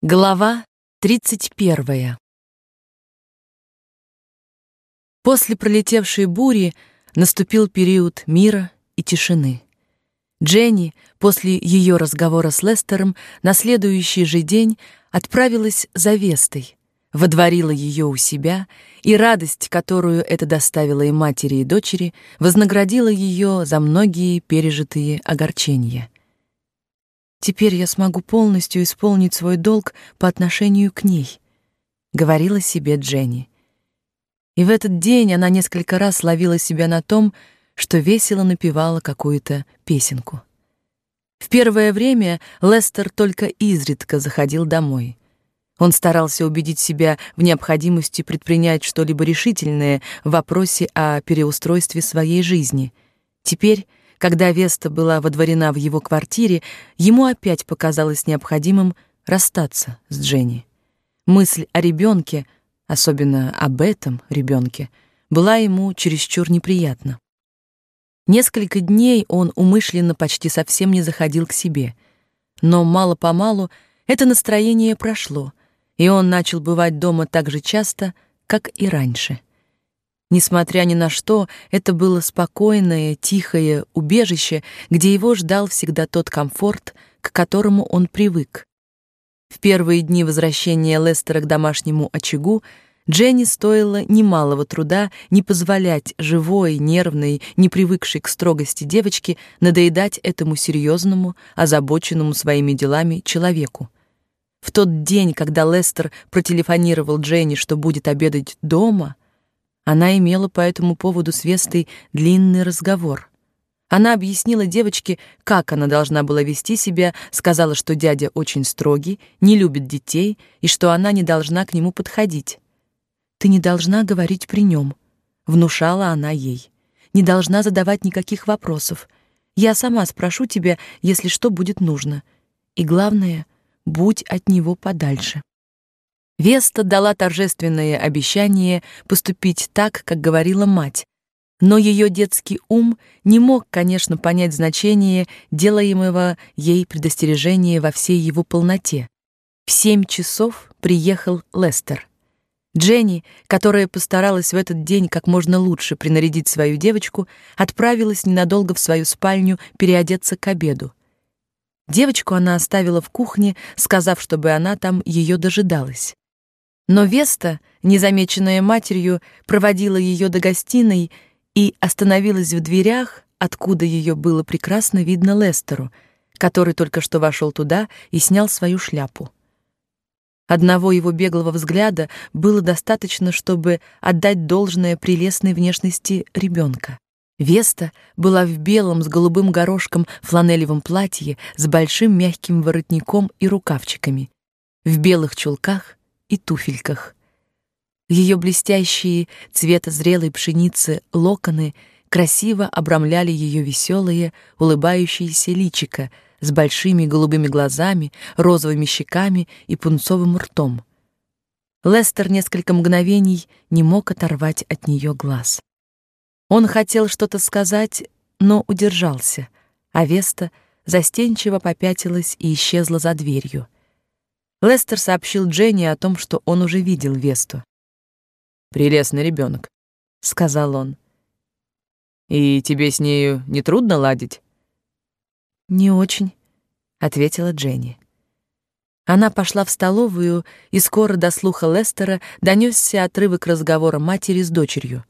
Глава 31. После пролетевшей бури наступил период мира и тишины. Дженни после ее разговора с Лестером на следующий же день отправилась за Вестой, водворила ее у себя, и радость, которую это доставило и матери, и дочери, вознаградила ее за многие пережитые огорчения. Теперь я смогу полностью исполнить свой долг по отношению к ней, говорила себе Дженни. И в этот день она несколько раз ловила себя на том, что весело напевала какую-то песенку. В первое время Лестер только изредка заходил домой. Он старался убедить себя в необходимости предпринять что-либо решительное в вопросе о переустройстве своей жизни. Теперь когда Веста была водворена в его квартире, ему опять показалось необходимым расстаться с Дженни. Мысль о ребенке, особенно об этом ребенке, была ему чересчур неприятна. Несколько дней он умышленно почти совсем не заходил к себе, но мало-помалу это настроение прошло, и он начал бывать дома так же часто, как и раньше. Несмотря ни на что, это было спокойное, тихое убежище, где его ждал всегда тот комфорт, к которому он привык. В первые дни возвращения Лестера к домашнему очагу Дженни стоило немалого труда не позволять живой, нервной, не привыкшей к строгости девочке надоедать этому серьезному, озабоченному своими делами человеку. В тот день, когда Лестер протелефонировал Дженни, что будет обедать дома, она имела по этому поводу с Вестой длинный разговор. Она объяснила девочке, как она должна была вести себя, сказала, что дядя очень строгий, не любит детей и что она не должна к нему подходить. Ты не должна говорить при нем, внушала она ей. Не должна задавать никаких вопросов. Я сама спрошу тебя, если что будет нужно. И главное, будь от него подальше. Веста дала торжественное обещание поступить так, как говорила мать. Но ее детский ум не мог, конечно, понять значение делаемого ей предостережения во всей его полноте. В семь часов приехал Лестер. Дженни, которая постаралась в этот день как можно лучше принарядить свою девочку, отправилась ненадолго в свою спальню переодеться к обеду. Девочку она оставила в кухне, сказав, чтобы она там ее дожидалась. Но Веста, незамеченная матерью, проводила ее до гостиной и остановилась в дверях, откуда ее было прекрасно видно Лестеру, который только что вошел туда и снял свою шляпу. Одного его беглого взгляда было достаточно, чтобы отдать должное прелестной внешности ребенка. Веста была в белом с голубым горошком фланелевом платье с большим мягким воротником и рукавчиками, в белых чулках и туфельках. Ее блестящие цвета зрелой пшеницы локоны красиво обрамляли ее веселое, улыбающееся личико с большими голубыми глазами, розовыми щеками и пунцовым ртом. Лестер несколько мгновений не мог оторвать от нее глаз. Он хотел что-то сказать, но удержался, а Веста застенчиво попятилась и исчезла за дверью. Лестер сообщил Дженни о том, что он уже видел Весту. «Прелестный ребенок», — сказал он. «И тебе с нею не трудно ладить?» «Не очень», — ответила Дженни. Она пошла в столовую, и скоро до слуха Лестера донесся отрывок разговора матери с дочерью.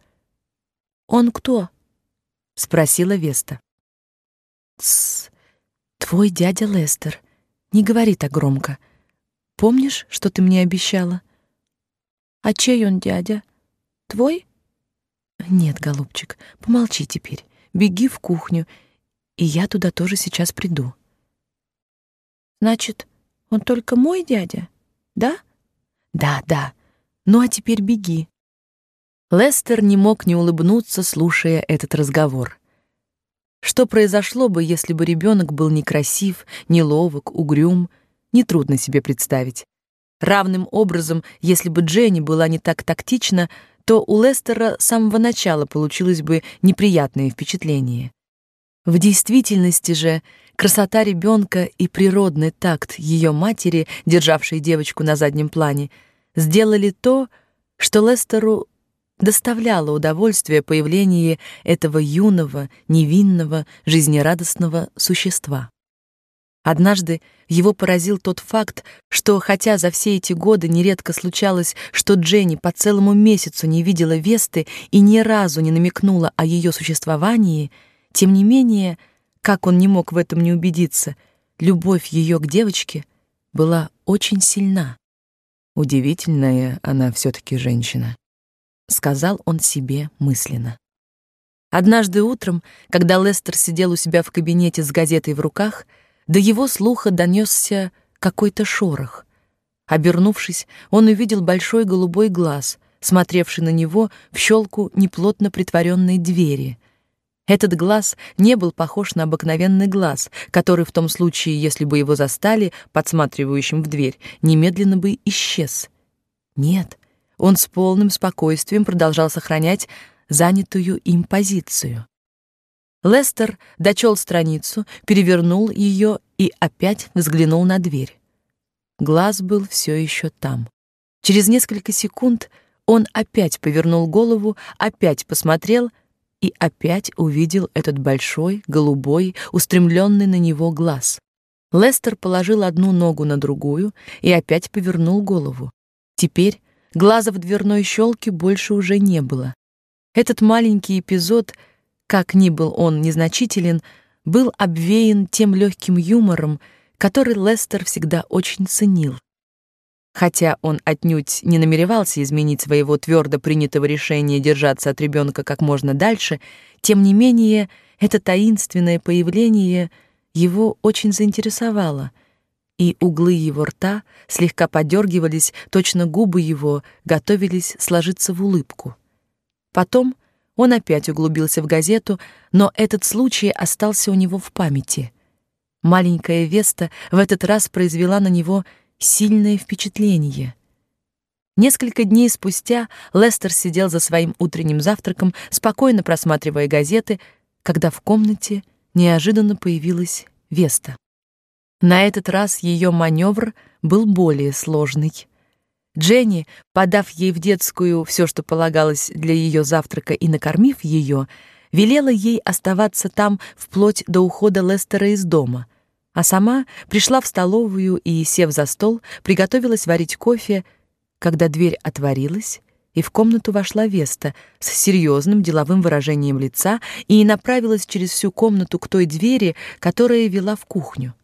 «Он кто?» — спросила Веста. «Тссс, твой дядя Лестер. Не говори так громко. Помнишь, что ты мне обещала? А чей он дядя? Твой? Нет, голубчик, помолчи теперь. Беги в кухню, и я туда тоже сейчас приду. Значит, он только мой дядя, да? Да, да. Ну а теперь беги. Лестер не мог не улыбнуться, слушая этот разговор. Что произошло бы, если бы ребенок был некрасив, неловок, угрюм, нетрудно себе представить. Равным образом, если бы Дженни была не так тактична, то у Лестера с самого начала получилось бы неприятное впечатление. В действительности же, красота ребенка и природный такт ее матери, державшей девочку на заднем плане, сделали то, что Лестеру доставляло удовольствие появление этого юного, невинного, жизнерадостного существа. Однажды его поразил тот факт, что хотя за все эти годы нередко случалось, что Дженни по целому месяцу не видела Весты и ни разу не намекнула о ее существовании, тем не менее, как он не мог в этом не убедиться, любовь ее к девочке была очень сильна. Удивительная она все таки женщина, сказал он себе мысленно. Однажды утром, когда Лестер сидел у себя в кабинете с газетой в руках, до его слуха донесся какой-то шорох. Обернувшись, он увидел большой голубой глаз, смотревший на него в щелку неплотно притворенной двери. Этот глаз не был похож на обыкновенный глаз, который в том случае, если бы его застали подсматривающим в дверь, немедленно бы исчез. Нет, он с полным спокойствием продолжал сохранять занятую им позицию. Лестер дочел страницу, перевернул ее и опять взглянул на дверь. Глаз был все еще там. Через несколько секунд он опять повернул голову, опять посмотрел и опять увидел этот большой, голубой, устремленный на него глаз. Лестер положил одну ногу на другую и опять повернул голову. Теперь глаза в дверной щелке больше уже не было. Этот маленький эпизод — как ни был он незначителен, был обвеян тем легким юмором, который Лестер всегда очень ценил. Хотя он отнюдь не намеревался изменить своего твердо принятого решения держаться от ребенка как можно дальше, тем не менее это таинственное появление его очень заинтересовало, и углы его рта слегка подергивались, точно губы его готовились сложиться в улыбку. Потом он опять углубился в газету, но этот случай остался у него в памяти. Маленькая Веста в этот раз произвела на него сильное впечатление. Несколько дней спустя Лестер сидел за своим утренним завтраком, спокойно просматривая газеты, когда в комнате неожиданно появилась Веста. На этот раз ее маневр был более сложный. Дженни, подав ей в детскую все, что полагалось для ее завтрака и накормив ее, велела ей оставаться там вплоть до ухода Лестера из дома, а сама пришла в столовую и, сев за стол, приготовилась варить кофе, когда дверь отворилась, и в комнату вошла Веста с серьезным деловым выражением лица и направилась через всю комнату к той двери, которая вела в кухню.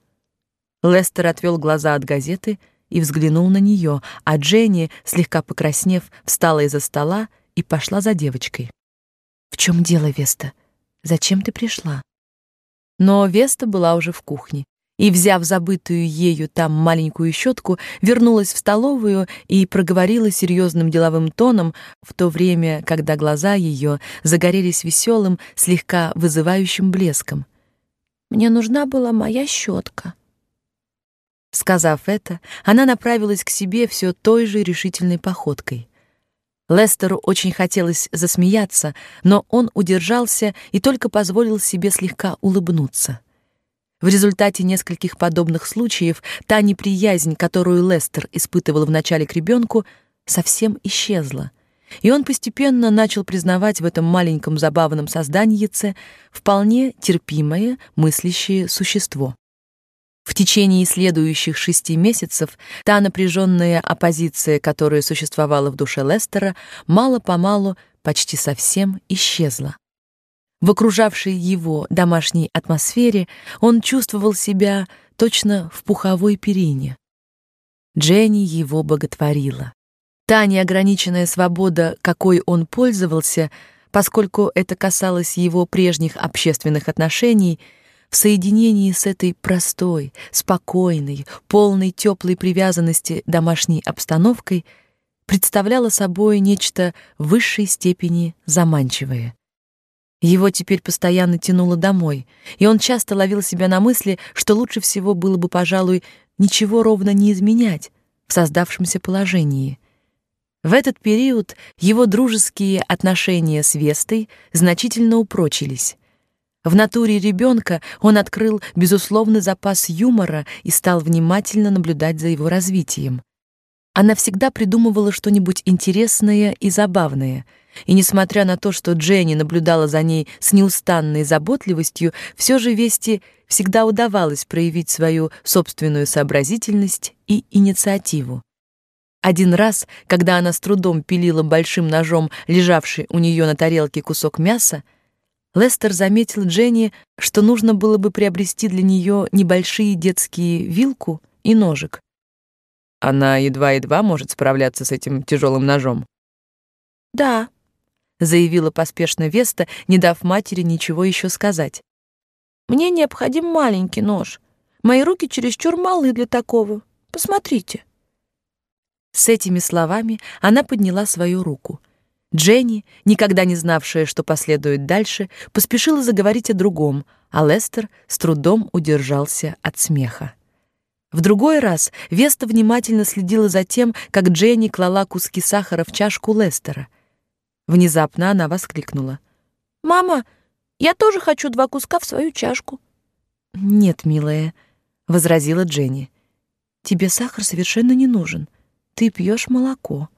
Лестер отвел глаза от газеты и взглянул на нее, а Дженни, слегка покраснев, встала из-за стола и пошла за девочкой. В чем дело, Веста? Зачем ты пришла? Но Веста была уже в кухне и, взяв забытую ею там маленькую щетку, вернулась в столовую и проговорила серьезным деловым тоном, в то время, когда глаза ее загорелись веселым, слегка вызывающим блеском. Мне нужна была моя щетка. Сказав это, она направилась к себе все той же решительной походкой. Лестеру очень хотелось засмеяться, но он удержался и только позволил себе слегка улыбнуться. В результате нескольких подобных случаев та неприязнь, которую Лестер испытывал вначале к ребенку, совсем исчезла, и он постепенно начал признавать в этом маленьком забавном созданьице вполне терпимое мыслящее существо. В течение следующих шести месяцев та напряженная оппозиция, которая существовала в душе Лестера, мало-помалу почти совсем исчезла. В окружавшей его домашней атмосфере он чувствовал себя точно в пуховой перине. Дженни его боготворила. Та неограниченная свобода, какой он пользовался, поскольку это касалось его прежних общественных отношений — в соединении с этой простой, спокойной, полной теплой привязанности домашней обстановкой представляла собой нечто в высшей степени заманчивое. Его теперь постоянно тянуло домой, и он часто ловил себя на мысли, что лучше всего было бы, пожалуй, ничего ровно не изменять в создавшемся положении. В этот период его дружеские отношения с Вестой значительно упрочились. В натуре ребенка он открыл безусловный запас юмора и стал внимательно наблюдать за его развитием. Она всегда придумывала что-нибудь интересное и забавное, и несмотря на то, что Дженни наблюдала за ней с неустанной заботливостью, все же Вести всегда удавалось проявить свою собственную сообразительность и инициативу. Один раз, когда она с трудом пилила большим ножом лежавший у нее на тарелке кусок мяса, Лестер заметил Дженни, что нужно было бы приобрести для нее небольшие детские вилку и ножик. Она едва-едва может справляться с этим тяжелым ножом. Да, заявила поспешно Веста, не дав матери ничего еще сказать. Мне необходим маленький нож. Мои руки чересчур малы для такого. Посмотрите. С этими словами она подняла свою руку. Дженни, никогда не знавшая, что последует дальше, поспешила заговорить о другом, а Лестер с трудом удержался от смеха. В другой раз Веста внимательно следила за тем, как Дженни клала куски сахара в чашку Лестера. Внезапно она воскликнула: "Мама, я тоже хочу два куска в свою чашку". "Нет, милая", возразила Дженни. "Тебе сахар совершенно не нужен. Ты пьешь молоко".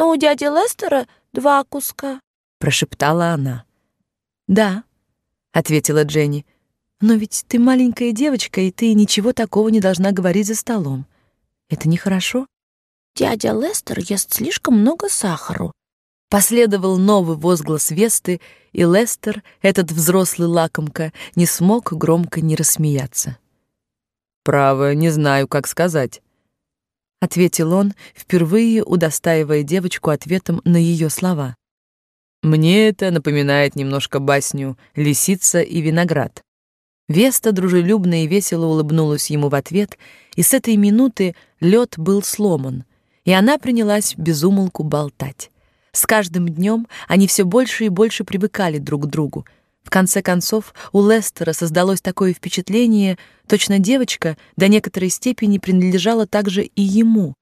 "Но у дяди Лестера два куска", прошептала она. "Да", ответила Дженни. Но ведь ты маленькая девочка, и ты ничего такого не должна говорить за столом. Это нехорошо. Дядя Лестер ест слишком много сахара. Последовал новый возглас Весты, и Лестер, этот взрослый лакомка, не смог громко не рассмеяться. Право, не знаю, как сказать, ответил он, впервые удостаивая девочку ответом на ее слова. Мне это напоминает немножко басню Лисица и виноград. Веста дружелюбно и весело улыбнулась ему в ответ, и с этой минуты лед был сломан, и она принялась безумолку болтать. С каждым днем они все больше и больше привыкали друг к другу. В конце концов, у Лестера создалось такое впечатление, точно девочка до некоторой степени принадлежала также и ему.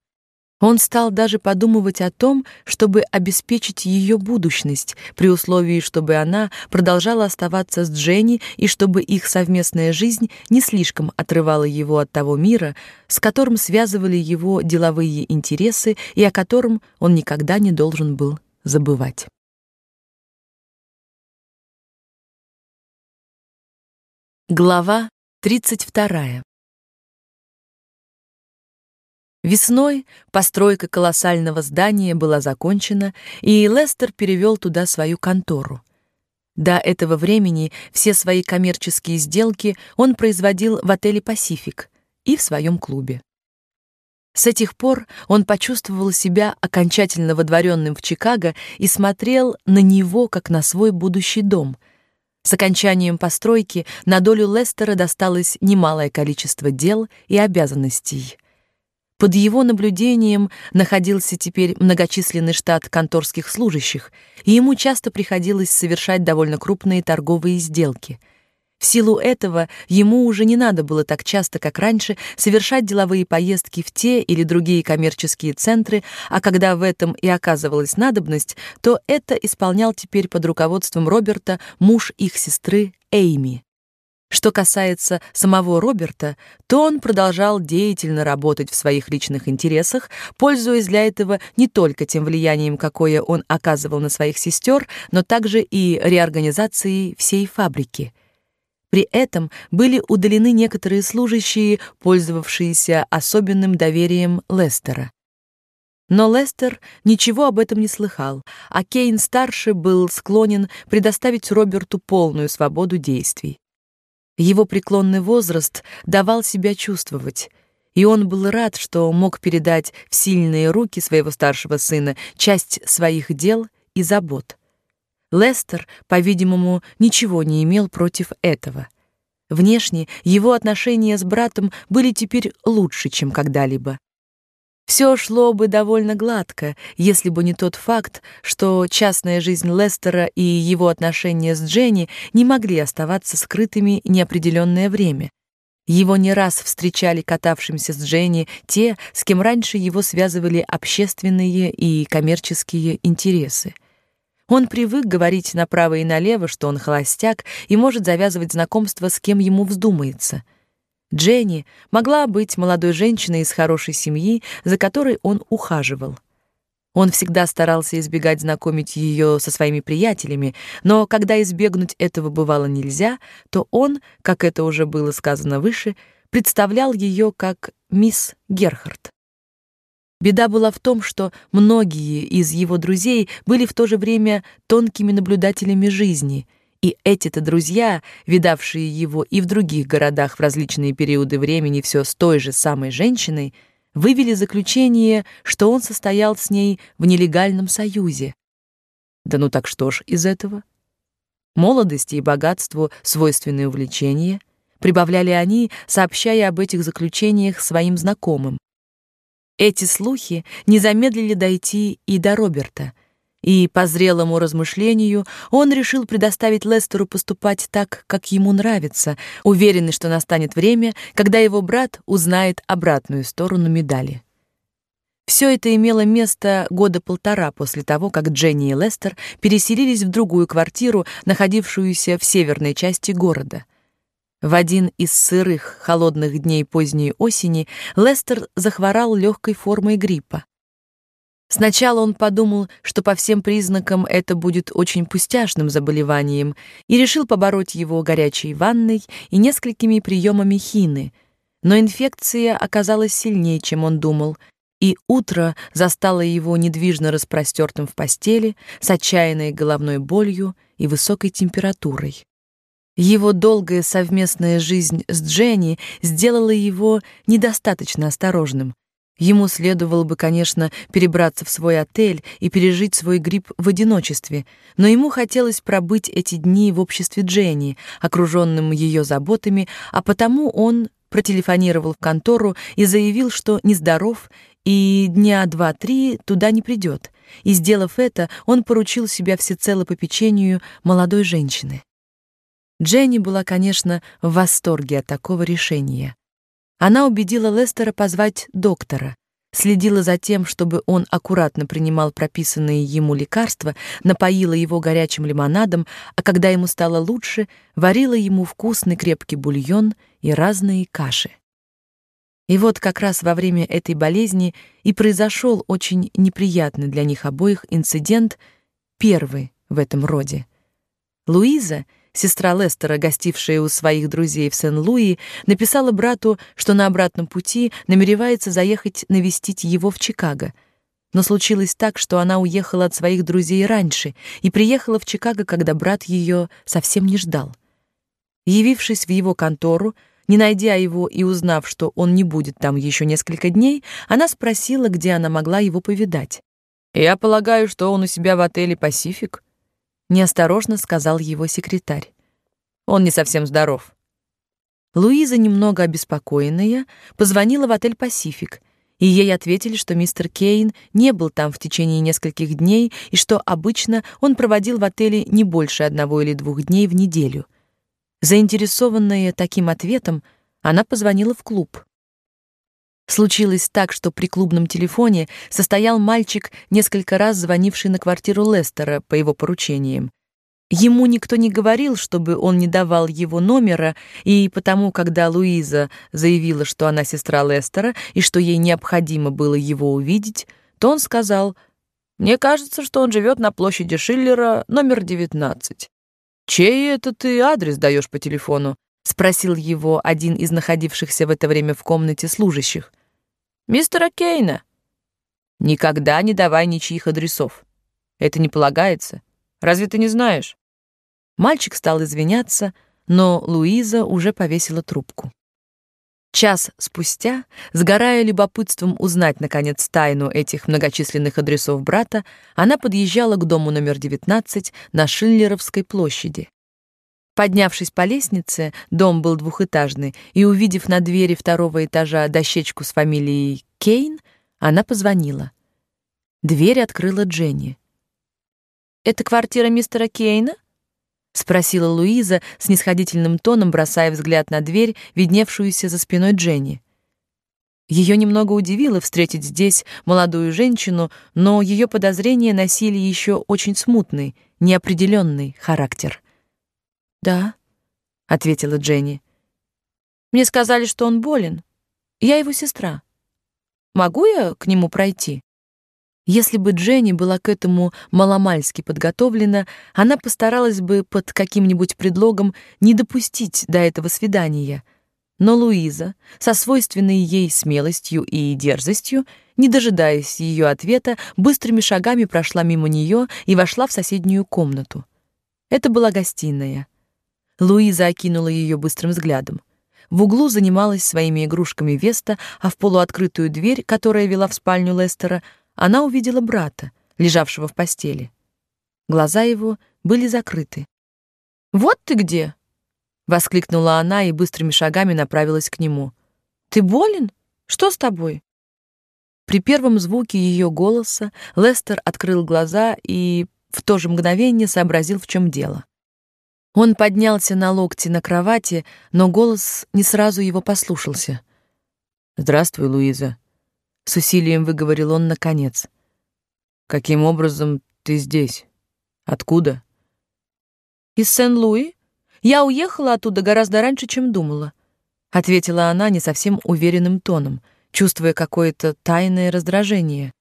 Он стал даже подумывать о том, чтобы обеспечить ее будущность, при условии, чтобы она продолжала оставаться с Дженни и чтобы их совместная жизнь не слишком отрывала его от того мира, с которым связывали его деловые интересы и о котором он никогда не должен был забывать. Глава 32. Весной постройка колоссального здания была закончена, и Лестер перевел туда свою контору. До этого времени все свои коммерческие сделки он производил в отеле Пасифик и в своем клубе. С этих пор он почувствовал себя окончательно водворенным в Чикаго и смотрел на него как на свой будущий дом. С окончанием постройки на долю Лестера досталось немалое количество дел и обязанностей. Под его наблюдением находился теперь многочисленный штат конторских служащих, и ему часто приходилось совершать довольно крупные торговые сделки. В силу этого ему уже не надо было так часто, как раньше, совершать деловые поездки в те или другие коммерческие центры, а когда в этом и оказывалась надобность, то это исполнял теперь под руководством Роберта муж их сестры Эйми. Что касается самого Роберта, то он продолжал деятельно работать в своих личных интересах, пользуясь для этого не только тем влиянием, какое он оказывал на своих сестер, но также и реорганизацией всей фабрики. При этом были удалены некоторые служащие, пользовавшиеся особенным доверием Лестера. Но Лестер ничего об этом не слыхал, а Кейн старший был склонен предоставить Роберту полную свободу действий. Его преклонный возраст давал себя чувствовать, и он был рад, что мог передать в сильные руки своего старшего сына часть своих дел и забот. Лестер, по-видимому, ничего не имел против этого. Внешне его отношения с братом были теперь лучше, чем когда-либо. Все шло бы довольно гладко, если бы не тот факт, что частная жизнь Лестера и его отношения с Дженни не могли оставаться скрытыми неопределенное время. Его не раз встречали катавшимся с Дженни те, с кем раньше его связывали общественные и коммерческие интересы. Он привык говорить направо и налево, что он холостяк и может завязывать знакомство с кем ему вздумается. Дженни могла быть молодой женщиной из хорошей семьи, за которой он ухаживал. Он всегда старался избегать знакомить ее со своими приятелями, но когда избегнуть этого бывало нельзя, то он, как это уже было сказано выше, представлял ее как мисс Герхард. Беда была в том, что многие из его друзей были в то же время тонкими наблюдателями жизни, и эти-то друзья, видавшие его и в других городах в различные периоды времени все с той же самой женщиной, вывели заключение, что он состоял с ней в нелегальном союзе. Да ну так что ж из этого? Молодости и богатству свойственные увлечения, прибавляли они, сообщая об этих заключениях своим знакомым. Эти слухи не замедлили дойти и до Роберта, и по зрелому размышлению он решил предоставить Лестеру поступать так, как ему нравится, уверенный, что настанет время, когда его брат узнает обратную сторону медали. Все это имело место года полтора после того, как Дженни и Лестер переселились в другую квартиру, находившуюся в северной части города — в один из сырых, холодных дней поздней осени Лестер захворал легкой формой гриппа. Сначала он подумал, что по всем признакам это будет очень пустяшным заболеванием, и решил побороть его горячей ванной и несколькими приемами хины. Но инфекция оказалась сильнее, чем он думал, и утро застало его недвижно распростертым в постели, с отчаянной головной болью и высокой температурой. Его долгая совместная жизнь с Дженни сделала его недостаточно осторожным. Ему следовало бы, конечно, перебраться в свой отель и пережить свой грипп в одиночестве, но ему хотелось пробыть эти дни в обществе Дженни, окружённым ее заботами, а потому он протелефонировал в контору и заявил, что нездоров и дня два-три туда не придёт. И сделав это, он поручил себя всецело попечению молодой женщины. Дженни была, конечно, в восторге от такого решения. Она убедила Лестера позвать доктора, следила за тем, чтобы он аккуратно принимал прописанные ему лекарства, напоила его горячим лимонадом, а когда ему стало лучше, варила ему вкусный крепкий бульон и разные каши. И вот как раз во время этой болезни и произошел очень неприятный для них обоих инцидент, первый в этом роде. Луиза — Сестра Лестера, гостившая у своих друзей в Сен-Луи, написала брату, что на обратном пути намеревается заехать навестить его в Чикаго. Но случилось так, что она уехала от своих друзей раньше и приехала в Чикаго, когда брат ее совсем не ждал. Явившись в его контору, не найдя его и узнав, что он не будет там еще несколько дней, она спросила, где она могла его повидать. «Я полагаю, что он у себя в отеле «Пасифик», неосторожно сказал его секретарь. Он не совсем здоров. Луиза, немного обеспокоенная, позвонила в отель Пасифик, и ей ответили, что мистер Кейн не был там в течение нескольких дней и что обычно он проводил в отеле не больше одного или двух дней в неделю. Заинтересованная таким ответом, она позвонила в клуб. Случилось так, что при клубном телефоне состоял мальчик, несколько раз звонивший на квартиру Лестера по его поручениям. Ему никто не говорил, чтобы он не давал его номера, и потому, когда Луиза заявила, что она сестра Лестера и что ей необходимо было его увидеть, то он сказал: "Мне кажется, что он живет на площади Шиллера, номер 19. Чей это ты адрес даешь по телефону?" спросил его один из находившихся в это время в комнате служащих. Мистера Кейна. Никогда не давай ничьих адресов. Это не полагается. Разве ты не знаешь? Мальчик стал извиняться, но Луиза уже повесила трубку. Час спустя, сгорая любопытством узнать наконец тайну этих многочисленных адресов брата, она подъезжала к дому номер 19 на Шиллеровской площади. Поднявшись по лестнице, дом был двухэтажный, и увидев на двери второго этажа дощечку с фамилией Кейн, она позвонила. Дверь открыла Дженни. «Это квартира мистера Кейна?» — спросила Луиза с нисходительным тоном, бросая взгляд на дверь, видневшуюся за спиной Дженни. Ее немного удивило встретить здесь молодую женщину, но ее подозрения носили еще очень смутный, неопределенный характер. "Да", ответила Дженни. "Мне сказали, что он болен. Я его сестра. Могу я к нему пройти?" Если бы Дженни была к этому маломальски подготовлена, она постаралась бы под каким-нибудь предлогом не допустить до этого свидания. Но Луиза, со свойственной ей смелостью и дерзостью, не дожидаясь ее ответа, быстрыми шагами прошла мимо нее и вошла в соседнюю комнату. Это была гостиная. Луиза окинула ее быстрым взглядом. В углу занималась своими игрушками Веста, а в полуоткрытую дверь, которая вела в спальню Лестера, она увидела брата, лежавшего в постели. Глаза его были закрыты. "Вот ты где!" воскликнула она и быстрыми шагами направилась к нему. "Ты болен? Что с тобой?" При первом звуке ее голоса Лестер открыл глаза и в то же мгновение сообразил, в чем дело. Он поднялся на локти на кровати, но голос не сразу его послушался. "Здравствуй, Луиза", с усилием выговорил он наконец. Каким образом ты здесь? Откуда? Из Сен-Луи. Я уехала оттуда гораздо раньше, чем думала, ответила она не совсем уверенным тоном, чувствуя какое-то тайное раздражение.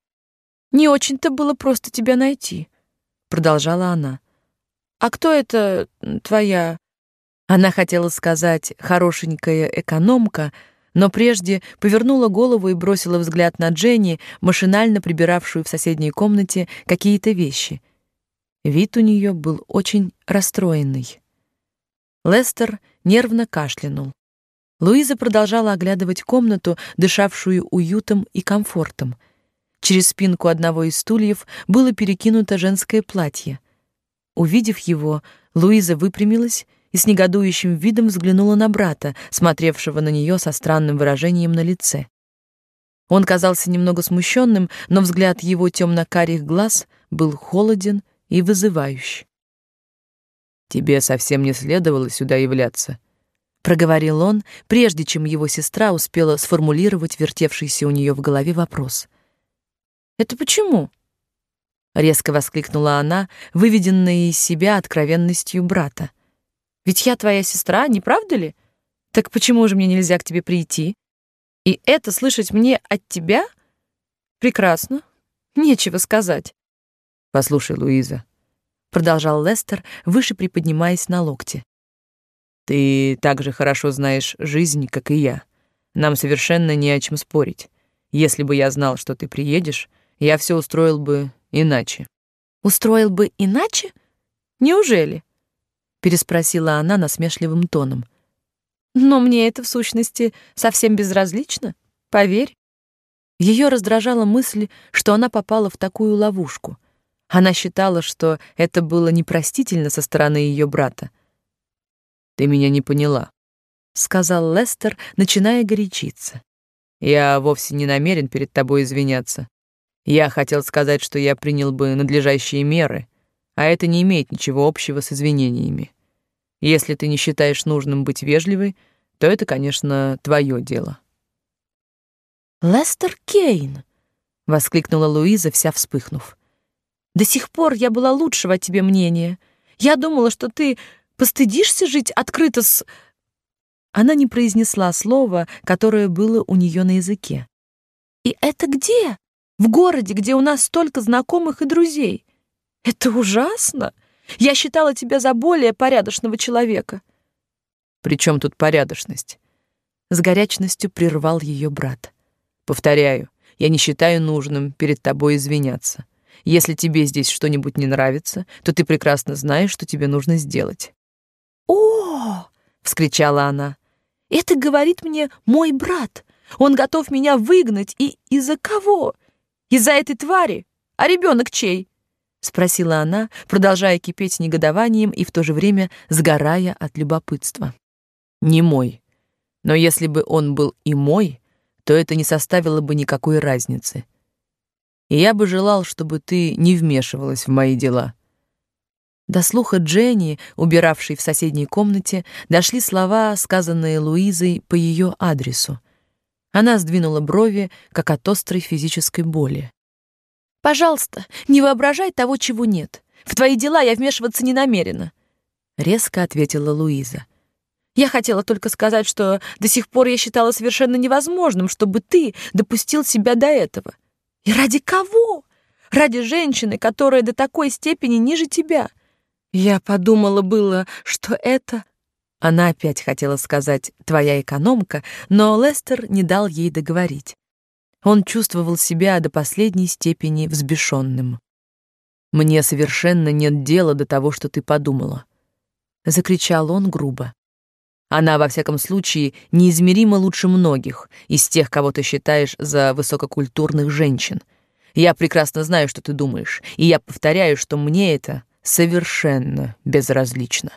Не очень-то было просто тебя найти, продолжала она. А кто это твоя? Она хотела сказать хорошенькая экономка, но прежде повернула голову и бросила взгляд на Дженни, машинально прибиравшую в соседней комнате какие-то вещи. Вид у нее был очень расстроенный. Лестер нервно кашлянул. Луиза продолжала оглядывать комнату, дышавшую уютом и комфортом. Через спинку одного из стульев было перекинуто женское платье. Увидев его, Луиза выпрямилась и с негодующим видом взглянула на брата, смотревшего на нее со странным выражением на лице. Он казался немного смущенным, но взгляд его темно-карих глаз был холоден и вызывающий. Тебе совсем не следовало сюда являться, проговорил он, прежде чем его сестра успела сформулировать вертевшийся у нее в голове вопрос. Это почему? Резко воскликнула она, выведенная из себя откровенностью брата. Ведь я твоя сестра, не правда ли? Так почему же мне нельзя к тебе прийти? И это слышать мне от тебя? Прекрасно. Нечего сказать. Послушай, Луиза, продолжал Лестер, выше приподнимаясь на локте. Ты так же хорошо знаешь жизнь, как и я. Нам совершенно не о чем спорить. Если бы я знал, что ты приедешь, я все устроил бы иначе. Устроил бы иначе? Неужели? переспросила она насмешливым тоном. Но мне это в сущности совсем безразлично, поверь. Ее раздражала мысль, что она попала в такую ловушку. Она считала, что это было непростительно со стороны ее брата. Ты меня не поняла, сказал Лестер, начиная горячиться. Я вовсе не намерен перед тобой извиняться. Я хотел сказать, что я принял бы надлежащие меры, а это не имеет ничего общего с извинениями. Если ты не считаешь нужным быть вежливой, то это, конечно, твое дело. Лестер Кейн, воскликнула Луиза, вся вспыхнув. До сих пор я была лучшего о тебе мнения. Я думала, что ты постыдишься жить открыто с Она не произнесла слова, которое было у нее на языке. И это где? В городе, где у нас столько знакомых и друзей. Это ужасно. Я считала тебя за более порядочного человека. При чем тут порядочность? С горячностью прервал ее брат. Повторяю, я не считаю нужным перед тобой извиняться. Если тебе здесь что-нибудь не нравится, то ты прекрасно знаешь, что тебе нужно сделать. О! вскричала она. Это говорит мне мой брат. Он готов меня выгнать и из-за кого? Из-за этой твари? А ребенок чей? спросила она, продолжая кипеть негодованием и в то же время сгорая от любопытства. Не мой. Но если бы он был и мой, то это не составило бы никакой разницы. И я бы желал, чтобы ты не вмешивалась в мои дела. До слуха Дженни, убиравшей в соседней комнате, дошли слова, сказанные Луизой по ее адресу. Она сдвинула брови, как от острой физической боли. Пожалуйста, не воображай того, чего нет. В твои дела я вмешиваться не намерена, резко ответила Луиза. Я хотела только сказать, что до сих пор я считала совершенно невозможным, чтобы ты допустил себя до этого. И ради кого? Ради женщины, которая до такой степени ниже тебя. Я подумала было, что это она опять хотела сказать «твоя экономка», но Лестер не дал ей договорить. Он чувствовал себя до последней степени взбешенным. «Мне совершенно нет дела до того, что ты подумала», — закричал он грубо. «Она, во всяком случае, неизмеримо лучше многих из тех, кого ты считаешь за высококультурных женщин. Я прекрасно знаю, что ты думаешь, и я повторяю, что мне это совершенно безразлично».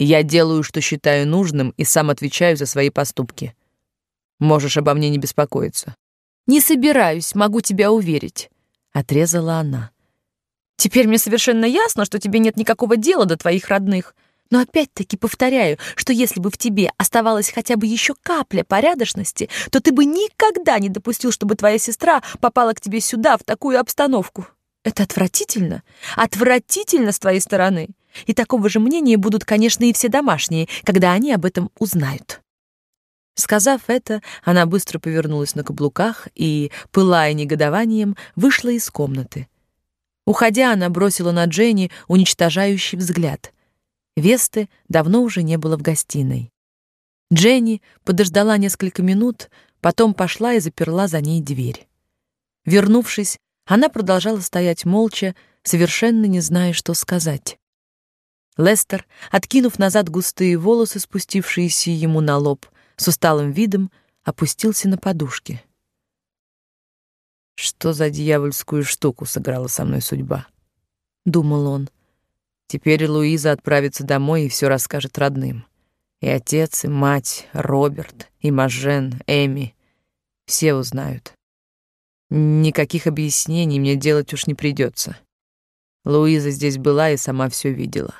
Я делаю, что считаю нужным, и сам отвечаю за свои поступки. Можешь обо мне не беспокоиться. Не собираюсь, могу тебя уверить, отрезала она. Теперь мне совершенно ясно, что тебе нет никакого дела до твоих родных. Но опять-таки повторяю, что если бы в тебе оставалась хотя бы еще капля порядочности, то ты бы никогда не допустил, чтобы твоя сестра попала к тебе сюда, в такую обстановку. Это отвратительно. Отвратительно с твоей стороны. И такого же мнения будут, конечно, и все домашние, когда они об этом узнают. Сказав это, она быстро повернулась на каблуках и, пылая негодованием, вышла из комнаты. Уходя, она бросила на Дженни уничтожающий взгляд. Весты давно уже не было в гостиной. Дженни подождала несколько минут, потом пошла и заперла за ней дверь. Вернувшись, она продолжала стоять молча, совершенно не зная, что сказать. Лестер, откинув назад густые волосы, спустившиеся ему на лоб, с усталым видом опустился на подушки. Что за дьявольскую штуку сыграла со мной судьба, думал он. Теперь Луиза отправится домой и все расскажет родным. И отец, и мать, Роберт, и Мажен, Эми все узнают. Никаких объяснений мне делать уж не придется. Луиза здесь была и сама все видела.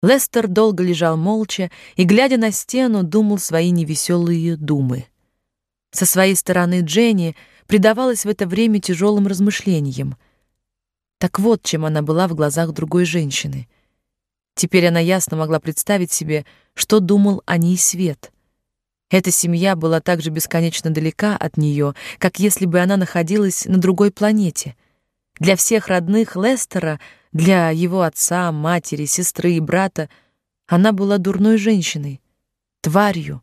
Лестер долго лежал молча и, глядя на стену, думал свои невеселые думы. Со своей стороны Дженни предавалась в это время тяжелым размышлениям. Так вот, чем она была в глазах другой женщины. Теперь она ясно могла представить себе, что думал о ней Свет. Эта семья была так же бесконечно далека от нее, как если бы она находилась на другой планете. Для всех родных Лестера — для его отца, матери, сестры и брата она была дурной женщиной, тварью,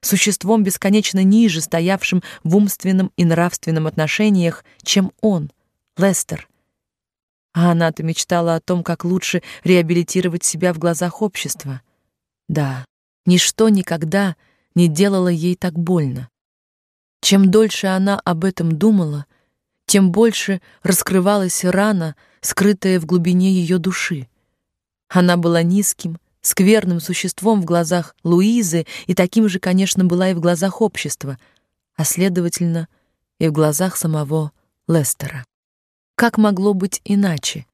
существом бесконечно ниже стоявшим в умственном и нравственном отношениях, чем он, Лестер. А она-то мечтала о том, как лучше реабилитировать себя в глазах общества. Да, ничто никогда не делало ей так больно. Чем дольше она об этом думала, тем больше раскрывалась рана, скрытая в глубине ее души. Она была низким, скверным существом в глазах Луизы и таким же, конечно, была и в глазах общества, а следовательно, и в глазах самого Лестера. Как могло быть иначе?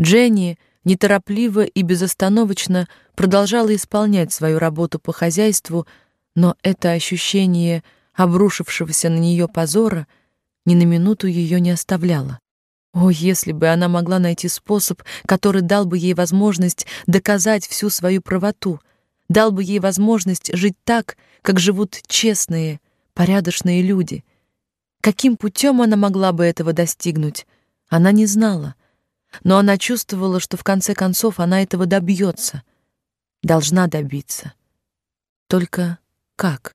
Дженни неторопливо и безостановочно продолжала исполнять свою работу по хозяйству, но это ощущение обрушившегося на нее позора ни на минуту ее не оставляло. О, если бы она могла найти способ, который дал бы ей возможность доказать всю свою правоту, дал бы ей возможность жить так, как живут честные, порядочные люди. Каким путем она могла бы этого достигнуть, она не знала, но она чувствовала, что в конце концов она этого добьется, должна добиться. Только как?